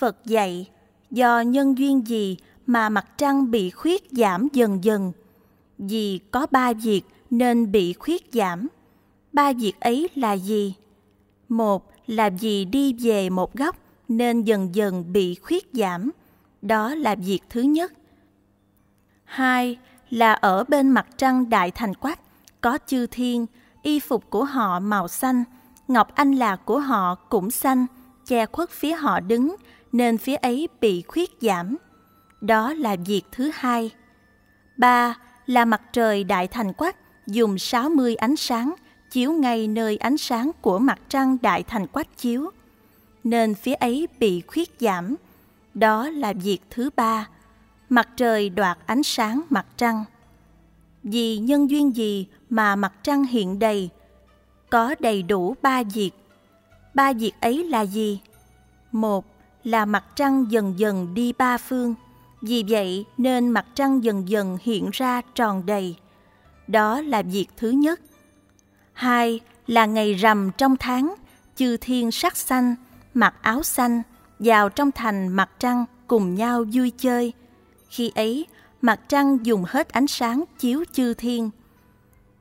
Phật dạy, do nhân duyên gì mà mặt trăng bị khuyết giảm dần dần? Vì có ba việc nên bị khuyết giảm. Ba việc ấy là gì? Một là vì đi về một góc nên dần dần bị khuyết giảm. Đó là việc thứ nhất. Hai là ở bên mặt trăng đại thành quách có chư thiên, y phục của họ màu xanh, ngọc anh lạc của họ cũng xanh, che khuất phía họ đứng nên phía ấy bị khuyết giảm. Đó là việc thứ hai. Ba là mặt trời đại thành quắc dùng 60 ánh sáng chiếu ngay nơi ánh sáng của mặt trăng đại thành quách chiếu, nên phía ấy bị khuyết giảm. Đó là việc thứ ba, mặt trời đoạt ánh sáng mặt trăng. Vì nhân duyên gì mà mặt trăng hiện đầy? Có đầy đủ ba việc. Ba việc ấy là gì? Một là mặt trăng dần dần đi ba phương. Vì vậy nên mặt trăng dần dần hiện ra tròn đầy. Đó là việc thứ nhất. Hai là ngày rằm trong tháng, chư thiên sắc xanh, mặc áo xanh, vào trong thành mặt trăng cùng nhau vui chơi. Khi ấy, mặt trăng dùng hết ánh sáng chiếu chư thiên.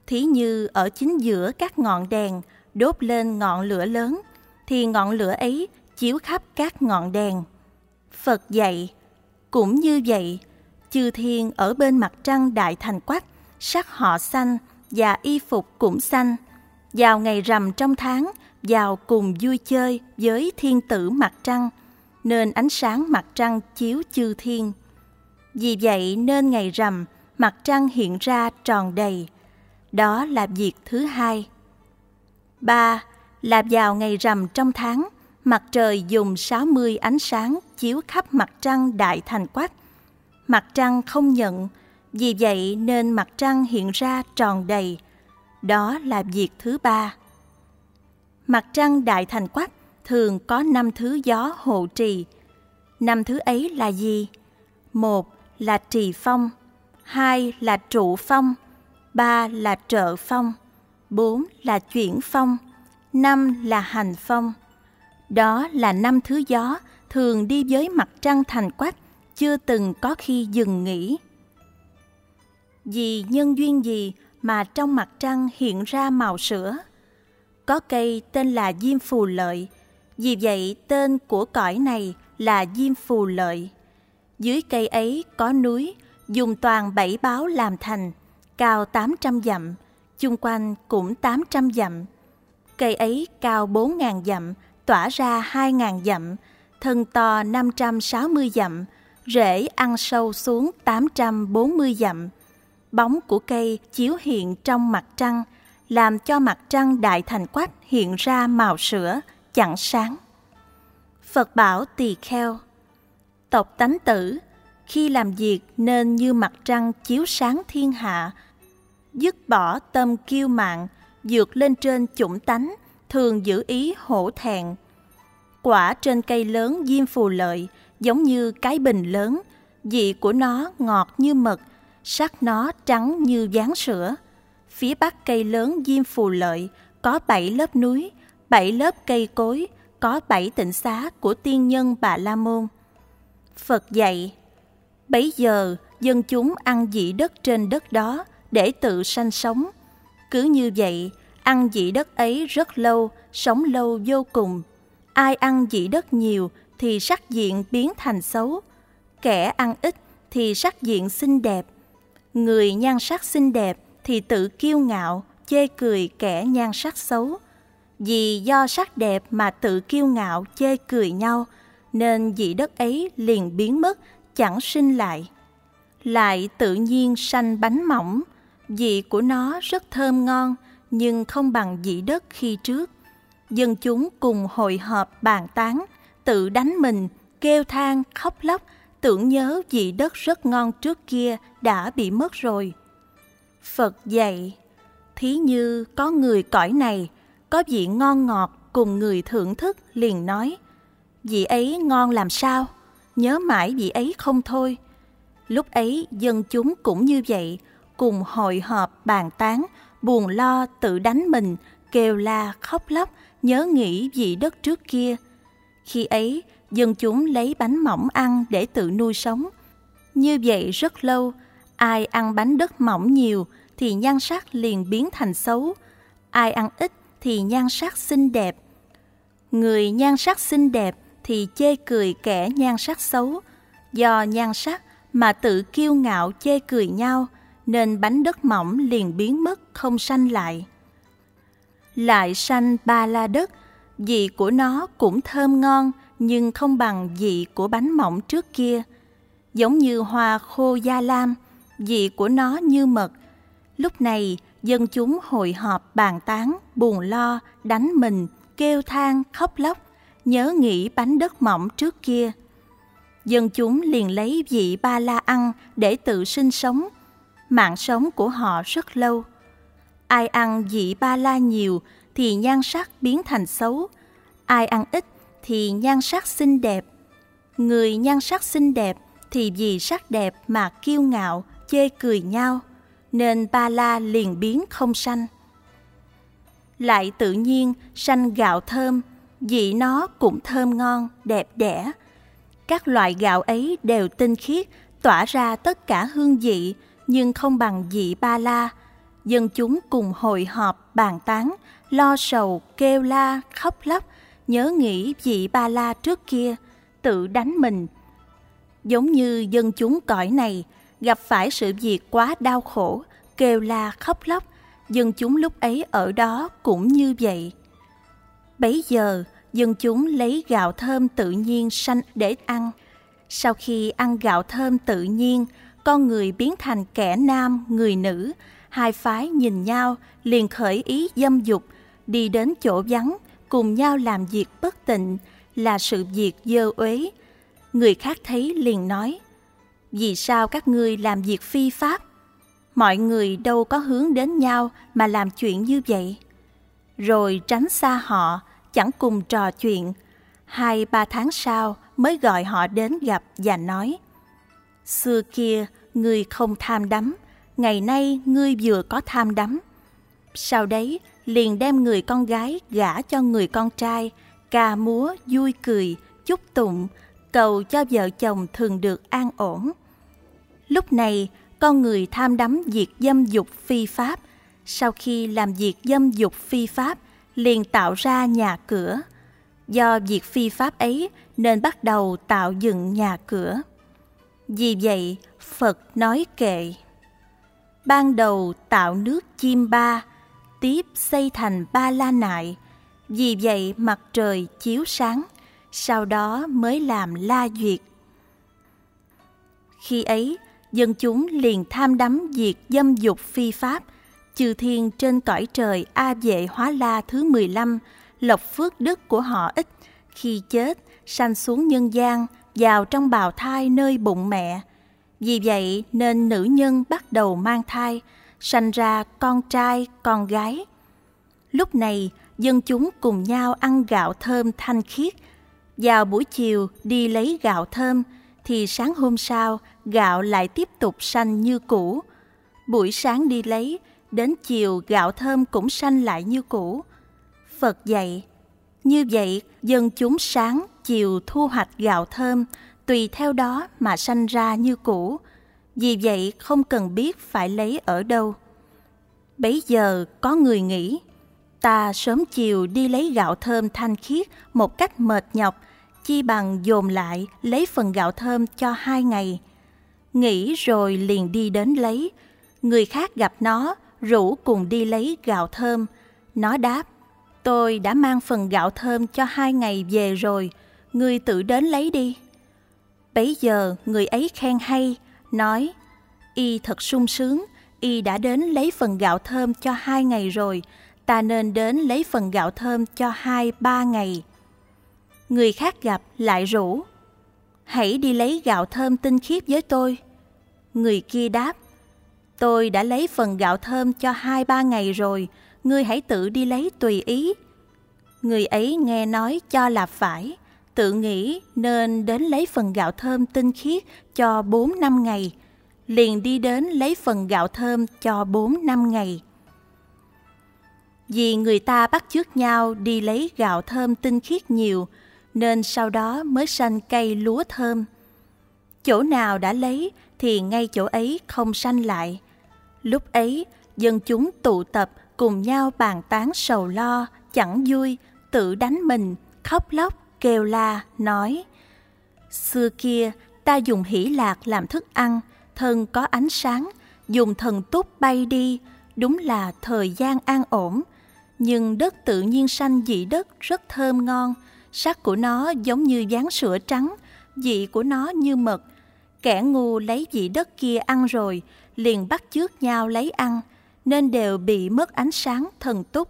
Thí như ở chính giữa các ngọn đèn đốt lên ngọn lửa lớn, thì ngọn lửa ấy chiếu khắp các ngọn đèn. Phật dạy, cũng như vậy, chư thiên ở bên mặt trăng đại thành quách, sắc họ xanh và y phục cũng xanh. Vào ngày rằm trong tháng, vào cùng vui chơi với thiên tử mặt trăng, nên ánh sáng mặt trăng chiếu chư thiên. Vì vậy nên ngày rằm, mặt trăng hiện ra tròn đầy. Đó là việc thứ hai. Ba là vào ngày rằm trong tháng, mặt trời dùng 60 ánh sáng chiếu khắp mặt trăng đại thành quách. Mặt trăng không nhận, vì vậy nên mặt trăng hiện ra tròn đầy. Đó là việc thứ ba. Mặt trăng đại thành quách thường có năm thứ gió hộ trì. Năm thứ ấy là gì? Một là trì phong, hai là trụ phong, ba là trợ phong, bốn là chuyển phong, năm là hành phong. Đó là năm thứ gió thường đi với mặt trăng thành quách, chưa từng có khi dừng nghỉ. Vì nhân duyên gì mà trong mặt trăng hiện ra màu sữa? Có cây tên là diêm phù lợi, vì vậy tên của cõi này là diêm phù lợi. Dưới cây ấy có núi, dùng toàn bảy báo làm thành, cao 800 dặm, chung quanh cũng 800 dặm. Cây ấy cao 4.000 dặm, tỏa ra 2.000 dặm, thân to 560 dặm, rễ ăn sâu xuống 840 dặm. Bóng của cây chiếu hiện trong mặt trăng, làm cho mặt trăng đại thành quách hiện ra màu sữa, chẳng sáng. Phật bảo tỳ kheo Tộc tánh tử, khi làm việc nên như mặt trăng chiếu sáng thiên hạ, dứt bỏ tâm kiêu mạng, vượt lên trên chủng tánh, thường giữ ý hổ thẹn. Quả trên cây lớn diêm phù lợi giống như cái bình lớn, vị của nó ngọt như mật, sắc nó trắng như dáng sữa. Phía bắc cây lớn diêm phù lợi có bảy lớp núi, bảy lớp cây cối, có bảy tịnh xá của tiên nhân Bà La Môn. Phật dạy, bấy giờ dân chúng ăn dị đất trên đất đó để tự sanh sống. Cứ như vậy, ăn dị đất ấy rất lâu, sống lâu vô cùng. Ai ăn dị đất nhiều thì sắc diện biến thành xấu, kẻ ăn ít thì sắc diện xinh đẹp. Người nhan sắc xinh đẹp thì tự kiêu ngạo, chê cười kẻ nhan sắc xấu. Vì do sắc đẹp mà tự kiêu ngạo, chê cười nhau, nên dị đất ấy liền biến mất, chẳng sinh lại. Lại tự nhiên sanh bánh mỏng, vị của nó rất thơm ngon, nhưng không bằng dĩ đất khi trước. Dân chúng cùng hội họp bàn tán, tự đánh mình, kêu than, khóc lóc, tưởng nhớ vị đất rất ngon trước kia đã bị mất rồi. Phật dạy, thí như có người cõi này, có vị ngon ngọt cùng người thưởng thức liền nói, vị ấy ngon làm sao, nhớ mãi vị ấy không thôi. Lúc ấy dân chúng cũng như vậy, cùng hội họp bàn tán, buồn lo tự đánh mình, kêu la khóc lóc, nhớ nghĩ vị đất trước kia. Khi ấy, dân chúng lấy bánh mỏng ăn để tự nuôi sống. Như vậy rất lâu, ai ăn bánh đất mỏng nhiều thì nhan sắc liền biến thành xấu, ai ăn ít thì nhan sắc xinh đẹp. Người nhan sắc xinh đẹp thì chê cười kẻ nhan sắc xấu, do nhan sắc mà tự kiêu ngạo chê cười nhau, nên bánh đất mỏng liền biến mất không sanh lại. Lại sanh ba la đất, vị của nó cũng thơm ngon nhưng không bằng vị của bánh mỏng trước kia. Giống như hoa khô gia lam, vị của nó như mật. Lúc này, dân chúng hội họp bàn tán, buồn lo, đánh mình, kêu than, khóc lóc, nhớ nghĩ bánh đất mỏng trước kia. Dân chúng liền lấy vị ba la ăn để tự sinh sống. Mạng sống của họ rất lâu. Ai ăn dị ba la nhiều thì nhan sắc biến thành xấu. Ai ăn ít thì nhan sắc xinh đẹp. Người nhan sắc xinh đẹp thì vì sắc đẹp mà kiêu ngạo, chê cười nhau, nên ba la liền biến không sanh. Lại tự nhiên sanh gạo thơm, vị nó cũng thơm ngon, đẹp đẽ. Các loại gạo ấy đều tinh khiết, tỏa ra tất cả hương vị, nhưng không bằng vị ba la. Dân chúng cùng hội họp bàn tán, lo sầu, kêu la, khóc lóc, nhớ nghĩ vị ba la trước kia, tự đánh mình. Giống như dân chúng cõi này, gặp phải sự việc quá đau khổ, kêu la khóc lóc, dân chúng lúc ấy ở đó cũng như vậy. Bấy giờ, dân chúng lấy gạo thơm tự nhiên sanh để ăn. Sau khi ăn gạo thơm tự nhiên, con người biến thành kẻ nam, người nữ, hai phái nhìn nhau liền khởi ý dâm dục, đi đến chỗ vắng, cùng nhau làm việc bất tịnh là sự việc dơ uế. Người khác thấy liền nói, vì sao các ngươi làm việc phi pháp? Mọi người đâu có hướng đến nhau mà làm chuyện như vậy. Rồi tránh xa họ, chẳng cùng trò chuyện. Hai ba tháng sau mới gọi họ đến gặp và nói, Xưa kia, ngươi không tham đắm, ngày nay ngươi vừa có tham đắm. Sau đấy, liền đem người con gái gả cho người con trai, ca múa, vui cười, chúc tụng, cầu cho vợ chồng thường được an ổn. Lúc này, con người tham đắm việc dâm dục phi pháp, sau khi làm việc dâm dục phi pháp, liền tạo ra nhà cửa. Do việc phi pháp ấy nên bắt đầu tạo dựng nhà cửa. Vì vậy, Phật nói kệ. Ban đầu tạo nước chim ba, tiếp xây thành ba la nại. Vì vậy mặt trời chiếu sáng, sau đó mới làm la duyệt. Khi ấy, dân chúng liền tham đắm việc dâm dục phi pháp, chư thiên trên cõi trời A Vệ Hóa La thứ 15, lộc phước đức của họ ít, khi chết, sanh xuống nhân gian, vào trong bào thai nơi bụng mẹ. Vì vậy nên nữ nhân bắt đầu mang thai, sanh ra con trai, con gái. Lúc này, dân chúng cùng nhau ăn gạo thơm thanh khiết. Vào buổi chiều đi lấy gạo thơm, thì sáng hôm sau gạo lại tiếp tục sanh như cũ. Buổi sáng đi lấy, đến chiều gạo thơm cũng sanh lại như cũ. Phật dạy, như vậy dân chúng sáng, chiều thu hoạch gạo thơm, tùy theo đó mà sanh ra như cũ. Vì vậy không cần biết phải lấy ở đâu. Bấy giờ có người nghĩ, ta sớm chiều đi lấy gạo thơm thanh khiết một cách mệt nhọc, chi bằng dồn lại lấy phần gạo thơm cho hai ngày. Nghĩ rồi liền đi đến lấy, người khác gặp nó, rủ cùng đi lấy gạo thơm. Nó đáp, tôi đã mang phần gạo thơm cho hai ngày về rồi, người tự đến lấy đi. Bấy giờ người ấy khen hay, nói, y thật sung sướng, y đã đến lấy phần gạo thơm cho hai ngày rồi, ta nên đến lấy phần gạo thơm cho hai ba ngày. Người khác gặp lại rủ, hãy đi lấy gạo thơm tinh khiết với tôi. Người kia đáp, tôi đã lấy phần gạo thơm cho hai ba ngày rồi, ngươi hãy tự đi lấy tùy ý. Người ấy nghe nói cho là phải, tự nghĩ nên đến lấy phần gạo thơm tinh khiết cho bốn năm ngày, liền đi đến lấy phần gạo thơm cho bốn năm ngày. Vì người ta bắt chước nhau đi lấy gạo thơm tinh khiết nhiều, nên sau đó mới sanh cây lúa thơm. Chỗ nào đã lấy thì ngay chỗ ấy không sanh lại. Lúc ấy, dân chúng tụ tập cùng nhau bàn tán sầu lo, chẳng vui, tự đánh mình, khóc lóc, kêu la, nói Xưa kia, ta dùng hỷ lạc làm thức ăn, thân có ánh sáng, dùng thần túc bay đi, đúng là thời gian an ổn. Nhưng đất tự nhiên xanh dị đất rất thơm ngon, sắc của nó giống như dáng sữa trắng, dị của nó như mật. Kẻ ngu lấy dị đất kia ăn rồi, liền bắt chước nhau lấy ăn, nên đều bị mất ánh sáng thần túc.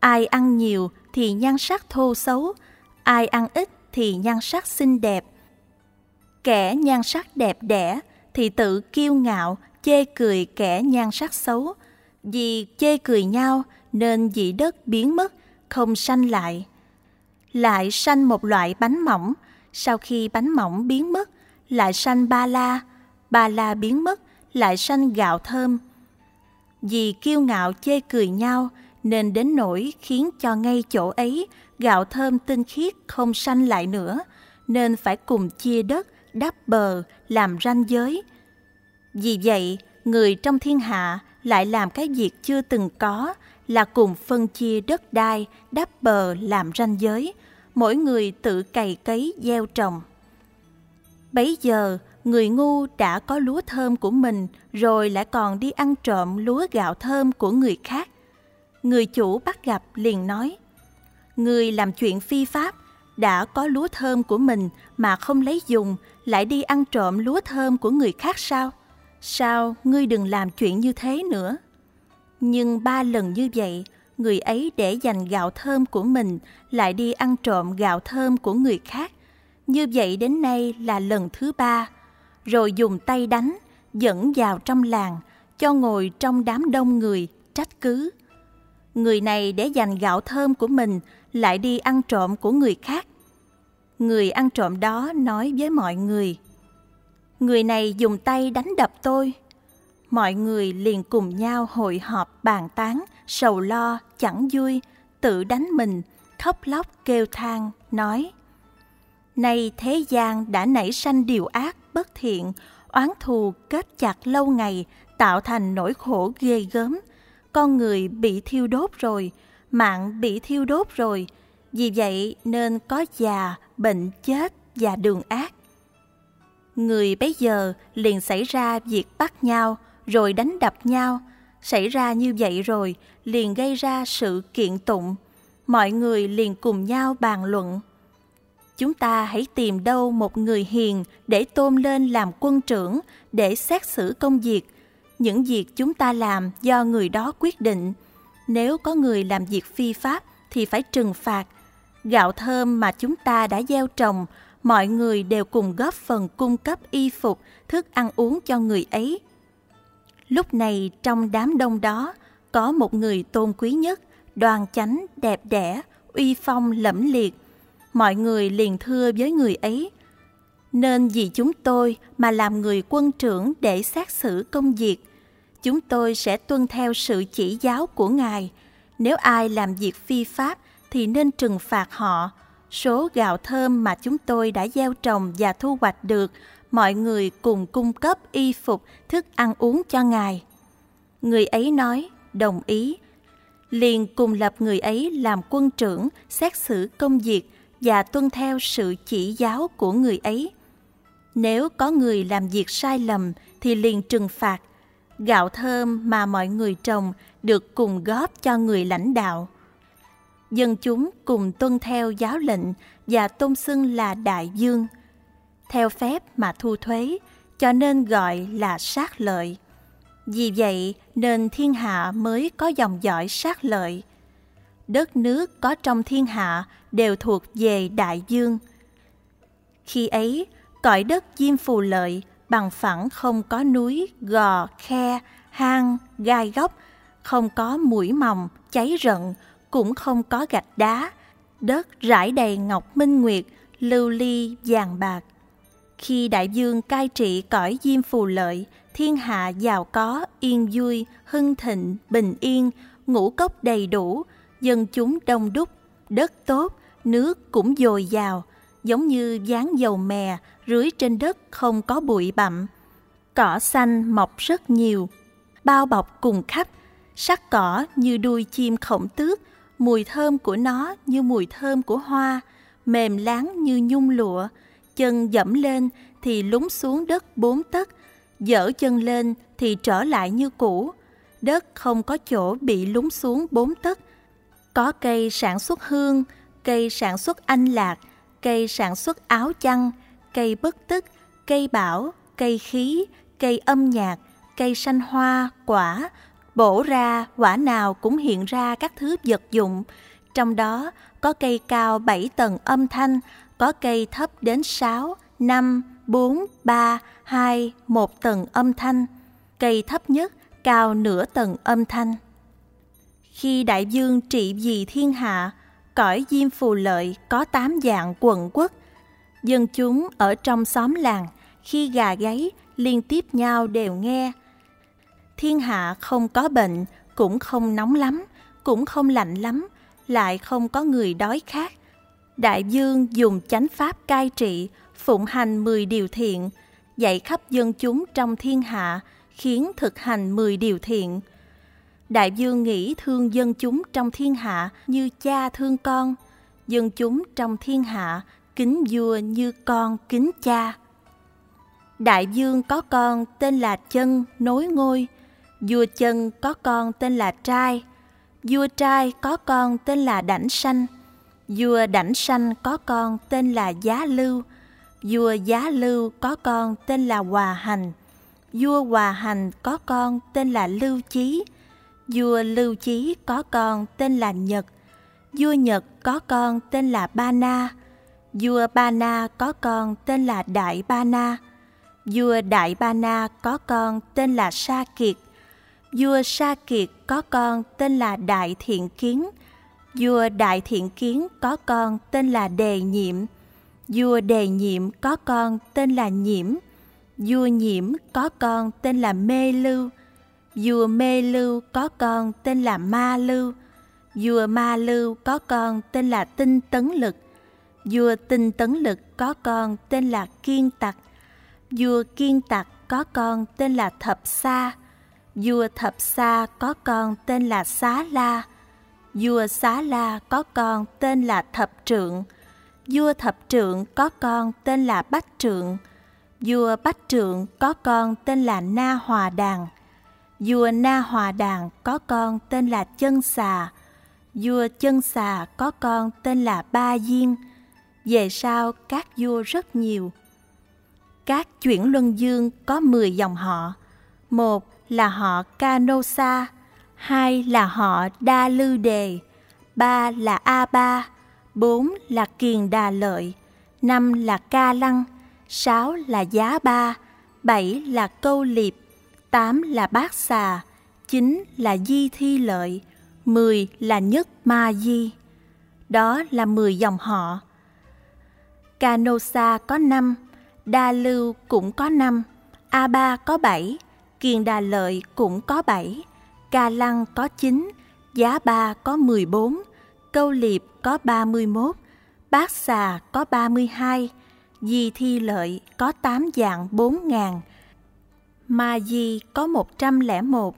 Ai ăn nhiều thì nhan sắc thô xấu, ai ăn ít thì nhan sắc xinh đẹp. Kẻ nhan sắc đẹp đẽ thì tự kiêu ngạo, chê cười kẻ nhan sắc xấu. Vì chê cười nhau nên dị đất biến mất, không sanh lại. Lại sanh một loại bánh mỏng, sau khi bánh mỏng biến mất, lại sanh ba la, ba la biến mất, lại sanh gạo thơm. Vì kiêu ngạo chê cười nhau nên đến nỗi khiến cho ngay chỗ ấy gạo thơm tinh khiết không sanh lại nữa, nên phải cùng chia đất, đắp bờ, làm ranh giới. Vì vậy, người trong thiên hạ lại làm cái việc chưa từng có là cùng phân chia đất đai, đắp bờ làm ranh giới, mỗi người tự cày cấy gieo trồng. Bấy giờ, người ngu đã có lúa thơm của mình rồi lại còn đi ăn trộm lúa gạo thơm của người khác. Người chủ bắt gặp liền nói, Người làm chuyện phi pháp, đã có lúa thơm của mình mà không lấy dùng, lại đi ăn trộm lúa thơm của người khác sao? Sao ngươi đừng làm chuyện như thế nữa? Nhưng ba lần như vậy, người ấy để dành gạo thơm của mình lại đi ăn trộm gạo thơm của người khác. Như vậy đến nay là lần thứ ba, rồi dùng tay đánh, dẫn vào trong làng, cho ngồi trong đám đông người, trách cứ. Người này để dành gạo thơm của mình lại đi ăn trộm của người khác. Người ăn trộm đó nói với mọi người, Người này dùng tay đánh đập tôi. Mọi người liền cùng nhau hội họp bàn tán, sầu lo, chẳng vui, tự đánh mình, khóc lóc kêu than, nói Nay thế gian đã nảy sanh điều ác, bất thiện, oán thù kết chặt lâu ngày, tạo thành nỗi khổ ghê gớm. Con người bị thiêu đốt rồi, mạng bị thiêu đốt rồi, vì vậy nên có già, bệnh chết và đường ác. Người bấy giờ liền xảy ra việc bắt nhau, rồi đánh đập nhau. Xảy ra như vậy rồi, liền gây ra sự kiện tụng. Mọi người liền cùng nhau bàn luận. Chúng ta hãy tìm đâu một người hiền để tôn lên làm quân trưởng, để xét xử công việc. Những việc chúng ta làm do người đó quyết định. Nếu có người làm việc phi pháp thì phải trừng phạt. Gạo thơm mà chúng ta đã gieo trồng mọi người đều cùng góp phần cung cấp y phục, thức ăn uống cho người ấy. Lúc này trong đám đông đó, có một người tôn quý nhất, đoan chánh, đẹp đẽ, uy phong lẫm liệt. Mọi người liền thưa với người ấy, nên vì chúng tôi mà làm người quân trưởng để xét xử công việc, chúng tôi sẽ tuân theo sự chỉ giáo của Ngài. Nếu ai làm việc phi pháp thì nên trừng phạt họ, số gạo thơm mà chúng tôi đã gieo trồng và thu hoạch được, mọi người cùng cung cấp y phục, thức ăn uống cho Ngài. Người ấy nói, đồng ý. Liền cùng lập người ấy làm quân trưởng, xét xử công việc và tuân theo sự chỉ giáo của người ấy. Nếu có người làm việc sai lầm thì liền trừng phạt. Gạo thơm mà mọi người trồng được cùng góp cho người lãnh đạo dân chúng cùng tuân theo giáo lệnh và tôn xưng là đại dương. Theo phép mà thu thuế, cho nên gọi là sát lợi. Vì vậy nên thiên hạ mới có dòng dõi sát lợi. Đất nước có trong thiên hạ đều thuộc về đại dương. Khi ấy, cõi đất diêm phù lợi bằng phẳng không có núi, gò, khe, hang, gai góc, không có mũi mòng, cháy rận, cũng không có gạch đá, đất rải đầy ngọc minh nguyệt, lưu ly vàng bạc. Khi đại dương cai trị cõi diêm phù lợi, thiên hạ giàu có, yên vui, hưng thịnh, bình yên, ngũ cốc đầy đủ, dân chúng đông đúc, đất tốt, nước cũng dồi dào, giống như dáng dầu mè rưới trên đất không có bụi bặm. Cỏ xanh mọc rất nhiều, bao bọc cùng khắp, sắc cỏ như đuôi chim khổng tước, mùi thơm của nó như mùi thơm của hoa, mềm láng như nhung lụa, chân dẫm lên thì lún xuống đất bốn tấc, dở chân lên thì trở lại như cũ. Đất không có chỗ bị lún xuống bốn tấc. Có cây sản xuất hương, cây sản xuất anh lạc, cây sản xuất áo chăn, cây bất tức, cây bảo, cây khí, cây âm nhạc, cây xanh hoa, quả, bổ ra quả nào cũng hiện ra các thứ vật dụng, trong đó có cây cao 7 tầng âm thanh, có cây thấp đến 6, 5, 4, 3, 2, 1 tầng âm thanh, cây thấp nhất cao nửa tầng âm thanh. Khi đại dương trị vì thiên hạ, cõi diêm phù lợi có tám dạng quần quốc. Dân chúng ở trong xóm làng, khi gà gáy liên tiếp nhau đều nghe. Thiên hạ không có bệnh, cũng không nóng lắm, cũng không lạnh lắm, lại không có người đói khát. Đại dương dùng chánh pháp cai trị, phụng hành 10 điều thiện, dạy khắp dân chúng trong thiên hạ, khiến thực hành 10 điều thiện. Đại dương nghĩ thương dân chúng trong thiên hạ như cha thương con, dân chúng trong thiên hạ kính vua như con kính cha. Đại dương có con tên là chân nối ngôi, vua chân có con tên là trai, vua trai có con tên là đảnh sanh, vua đảnh sanh có con tên là giá lưu, vua giá lưu có con tên là hòa hành, vua hòa hành có con tên là lưu chí, vua lưu chí có con tên là nhật, vua nhật có con tên là ba na, vua ba na có con tên là đại ba na, vua đại ba na có con tên là sa kiệt, vua sa kiệt có con tên là đại thiện kiến, vua đại thiện kiến có con tên là đề nhiệm, vua đề nhiệm có con tên là nhiễm, vua nhiễm có con tên là mê lưu, vua mê lưu có con tên là ma lưu, vua ma lưu có con tên là tinh tấn lực, vua tinh tấn lực có con tên là kiên tặc, vua kiên tặc có con tên là thập sa, vua thập sa có con tên là xá la, vua xá la có con tên là thập trượng, vua thập trượng có con tên là bách trượng, vua bách trượng có con tên là na hòa đàn, vua na hòa đàn có con tên là chân xà, vua chân xà có con tên là ba diên. Về sau các vua rất nhiều. Các chuyển luân dương có 10 dòng họ. Một là họ Canosa, hai là họ Đa Lư Đề, ba là A Ba, bốn là Kiền Đà Lợi, năm là Ca Lăng, sáu là Giá Ba, bảy là Câu Liệp, tám là Bát Xà, chín là Di Thi Lợi, mười là Nhất Ma Di. Đó là mười dòng họ. Canosa có năm, Đa Lưu cũng có năm, A Ba có bảy, Kiền Đà Lợi cũng có 7, Ca Lăng có 9, Giá Ba có 14, Câu Liệp có 31, Bát Xà có 32, Di Thi Lợi có 8 dạng 4 ngàn, Ma Di có 101.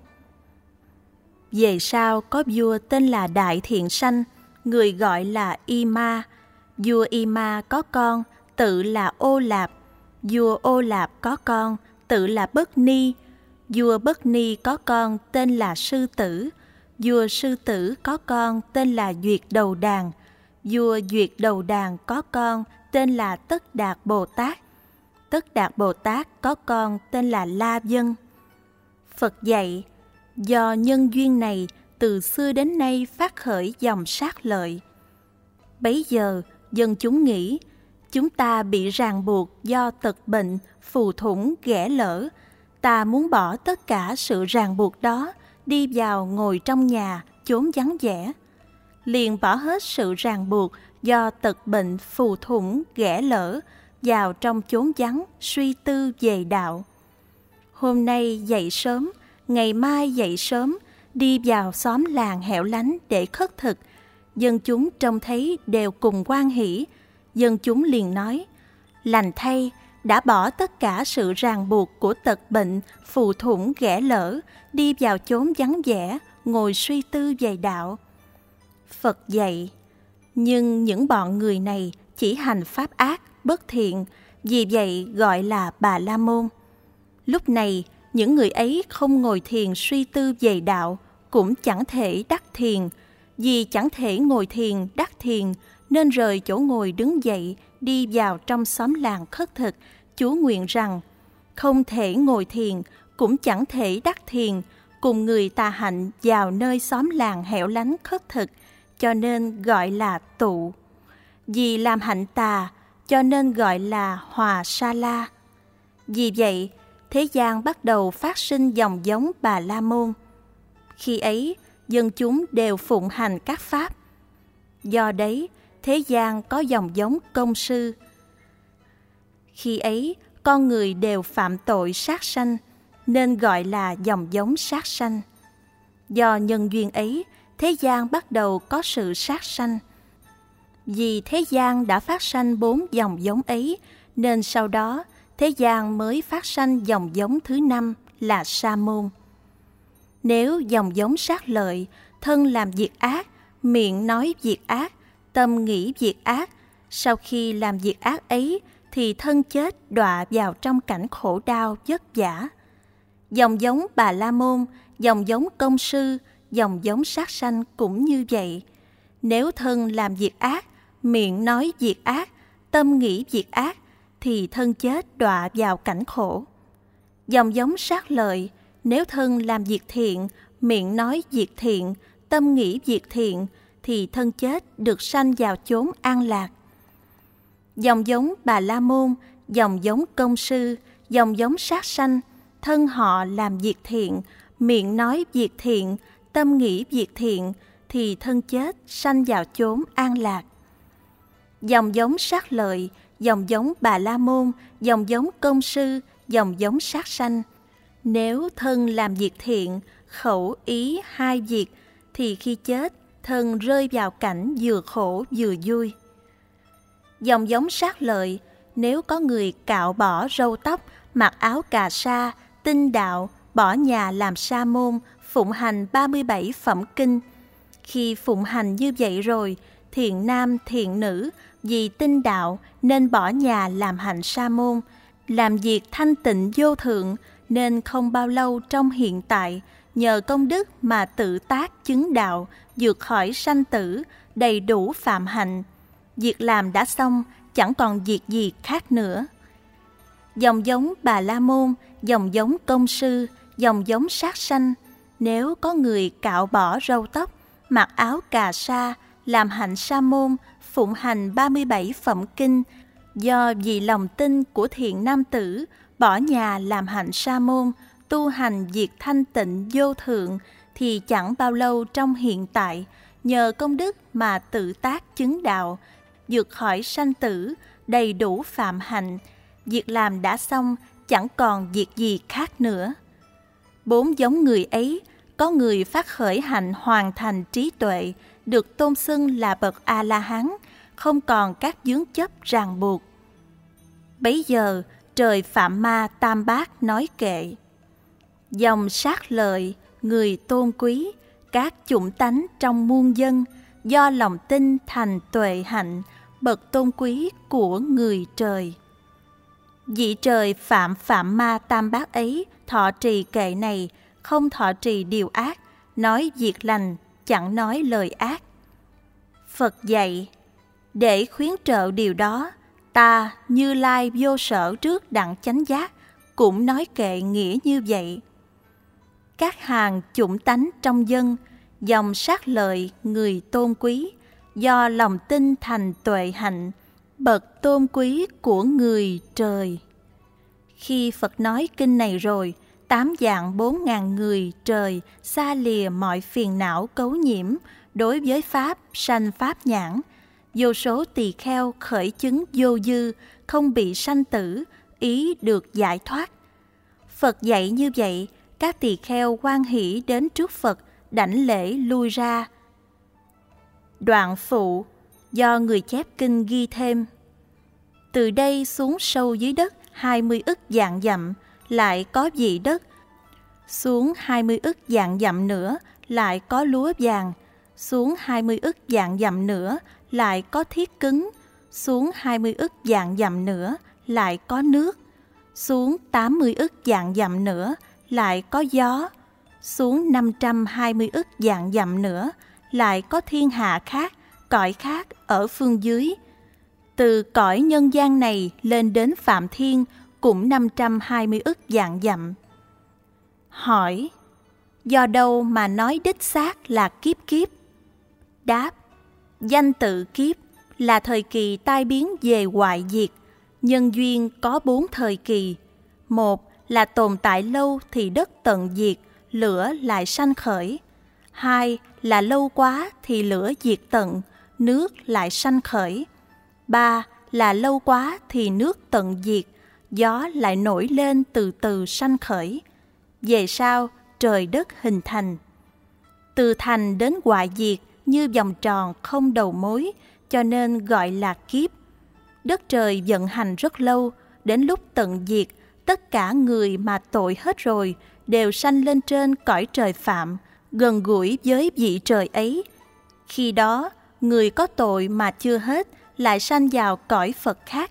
Về sau có vua tên là Đại Thiện Sanh, người gọi là Y Ma. Vua Y Ma có con, tự là Ô Lạp. Vua Ô Lạp có con, tự là Bất Ni Vua Bất Ni có con tên là Sư Tử, vua Sư Tử có con tên là Duyệt Đầu Đàn, vua Duyệt Đầu Đàn có con tên là Tất Đạt Bồ Tát. Tất Đạt Bồ Tát có con tên là La Dân. Phật dạy, do nhân duyên này từ xưa đến nay phát khởi dòng sát lợi. Bấy giờ, dân chúng nghĩ, chúng ta bị ràng buộc do tật bệnh, phù thủng, ghẻ lỡ, ta muốn bỏ tất cả sự ràng buộc đó, đi vào ngồi trong nhà, chốn vắng vẻ. Liền bỏ hết sự ràng buộc do tật bệnh phù thủng, ghẻ lỡ, vào trong chốn vắng, suy tư về đạo. Hôm nay dậy sớm, ngày mai dậy sớm, đi vào xóm làng hẻo lánh để khất thực, Dân chúng trông thấy đều cùng quan hỷ. Dân chúng liền nói, lành thay, đã bỏ tất cả sự ràng buộc của tật bệnh, phù thủng ghẻ lỡ, đi vào chốn vắng vẻ, ngồi suy tư về đạo. Phật dạy, nhưng những bọn người này chỉ hành pháp ác, bất thiện, vì vậy gọi là bà la môn. Lúc này, những người ấy không ngồi thiền suy tư về đạo, cũng chẳng thể đắc thiền, vì chẳng thể ngồi thiền đắc thiền, nên rời chỗ ngồi đứng dậy, đi vào trong xóm làng khất thực, chú nguyện rằng không thể ngồi thiền, cũng chẳng thể đắc thiền, cùng người tà hạnh vào nơi xóm làng hẻo lánh khất thực, cho nên gọi là tụ. Vì làm hạnh tà, cho nên gọi là hòa sa la. Vì vậy, thế gian bắt đầu phát sinh dòng giống bà la môn. Khi ấy, dân chúng đều phụng hành các pháp. Do đấy, thế gian có dòng giống công sư. Khi ấy, con người đều phạm tội sát sanh, nên gọi là dòng giống sát sanh. Do nhân duyên ấy, thế gian bắt đầu có sự sát sanh. Vì thế gian đã phát sanh bốn dòng giống ấy, nên sau đó thế gian mới phát sanh dòng giống thứ năm là sa môn. Nếu dòng giống sát lợi, thân làm việc ác, miệng nói việc ác, tâm nghĩ việc ác, sau khi làm việc ác ấy thì thân chết đọa vào trong cảnh khổ đau vất vả. Dòng giống bà La Môn, dòng giống công sư, dòng giống sát sanh cũng như vậy. Nếu thân làm việc ác, miệng nói việc ác, tâm nghĩ việc ác, thì thân chết đọa vào cảnh khổ. Dòng giống sát lợi, nếu thân làm việc thiện, miệng nói việc thiện, tâm nghĩ việc thiện, thì thân chết được sanh vào chốn an lạc. Dòng giống Bà La Môn, dòng giống công sư, dòng giống sát sanh, thân họ làm việc thiện, miệng nói việc thiện, tâm nghĩ việc thiện, thì thân chết sanh vào chốn an lạc. Dòng giống sát lợi, dòng giống Bà La Môn, dòng giống công sư, dòng giống sát sanh. Nếu thân làm việc thiện, khẩu ý hai việc, thì khi chết, thân rơi vào cảnh vừa khổ vừa vui. Dòng giống sát lợi, nếu có người cạo bỏ râu tóc, mặc áo cà sa, tinh đạo, bỏ nhà làm sa môn, phụng hành 37 phẩm kinh. Khi phụng hành như vậy rồi, thiện nam thiện nữ vì tin đạo nên bỏ nhà làm hạnh sa môn, làm việc thanh tịnh vô thượng nên không bao lâu trong hiện tại nhờ công đức mà tự tác chứng đạo, vượt khỏi sanh tử, đầy đủ phạm hạnh. Việc làm đã xong, chẳng còn việc gì khác nữa. Dòng giống Bà La Môn, dòng giống công sư, dòng giống sát sanh, nếu có người cạo bỏ râu tóc, mặc áo cà sa, làm hạnh sa môn, phụng hành 37 phẩm kinh, do vì lòng tin của thiện nam tử, bỏ nhà làm hạnh sa môn, tu hành diệt thanh tịnh vô thượng, thì chẳng bao lâu trong hiện tại, nhờ công đức mà tự tác chứng đạo, vượt khỏi sanh tử, đầy đủ phạm hạnh, việc làm đã xong, chẳng còn việc gì khác nữa. Bốn giống người ấy, có người phát khởi hạnh hoàn thành trí tuệ, được tôn xưng là bậc A-la-hán, không còn các dướng chấp ràng buộc. Bấy giờ, trời Phạm Ma Tam Bát nói kệ. Dòng sát lợi, người tôn quý, các chủng tánh trong muôn dân, do lòng tin thành tuệ hạnh, bậc tôn quý của người trời. Vị trời Phạm Phạm Ma Tam Bát ấy thọ trì kệ này, không thọ trì điều ác, nói việc lành, chẳng nói lời ác. Phật dạy, để khuyến trợ điều đó, ta như lai vô sở trước đặng chánh giác, cũng nói kệ nghĩa như vậy. Các hàng chủng tánh trong dân, dòng sát lợi người tôn quý, do lòng tin thành tuệ hạnh, bậc tôn quý của người trời. Khi Phật nói kinh này rồi, tám dạng bốn ngàn người trời xa lìa mọi phiền não cấu nhiễm đối với Pháp sanh Pháp nhãn, vô số tỳ kheo khởi chứng vô dư, không bị sanh tử, ý được giải thoát. Phật dạy như vậy, các tỳ kheo quan hỷ đến trước Phật, đảnh lễ lui ra. Đoạn phụ do người chép kinh ghi thêm. Từ đây xuống sâu dưới đất 20 ức dạng dặm lại có dị đất. Xuống 20 ức dạng dặm nữa lại có lúa vàng. Xuống 20 ức dạng dặm nữa lại có thiết cứng. Xuống 20 ức dạng dặm nữa lại có nước. Xuống 80 ức dạng dặm nữa lại có gió. Xuống 520 ức dạng dặm nữa lại có thiên hạ khác, cõi khác ở phương dưới. Từ cõi nhân gian này lên đến Phạm Thiên cũng 520 ức dạng dặm. Hỏi, do đâu mà nói đích xác là kiếp kiếp? Đáp, danh tự kiếp là thời kỳ tai biến về hoại diệt. Nhân duyên có bốn thời kỳ. Một là tồn tại lâu thì đất tận diệt, lửa lại sanh khởi. Hai là lâu quá thì lửa diệt tận, nước lại sanh khởi. Ba là lâu quá thì nước tận diệt, gió lại nổi lên từ từ sanh khởi. Về sau, trời đất hình thành. Từ thành đến hoại diệt như vòng tròn không đầu mối, cho nên gọi là kiếp. Đất trời vận hành rất lâu, đến lúc tận diệt, tất cả người mà tội hết rồi đều sanh lên trên cõi trời phạm, gần gũi với vị trời ấy. Khi đó, người có tội mà chưa hết lại sanh vào cõi Phật khác.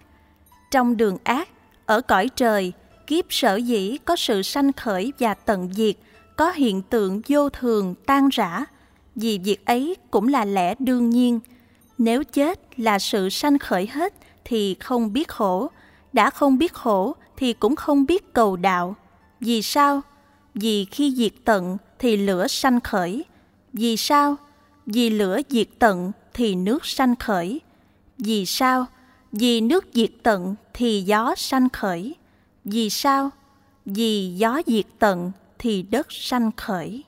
Trong đường ác, ở cõi trời, kiếp sở dĩ có sự sanh khởi và tận diệt, có hiện tượng vô thường tan rã, vì việc ấy cũng là lẽ đương nhiên. Nếu chết là sự sanh khởi hết thì không biết khổ, đã không biết khổ thì cũng không biết cầu đạo. Vì sao? Vì khi diệt tận thì lửa sanh khởi. Vì sao? Vì lửa diệt tận thì nước sanh khởi. Vì sao? Vì nước diệt tận thì gió sanh khởi. Vì sao? Vì gió diệt tận thì đất sanh khởi.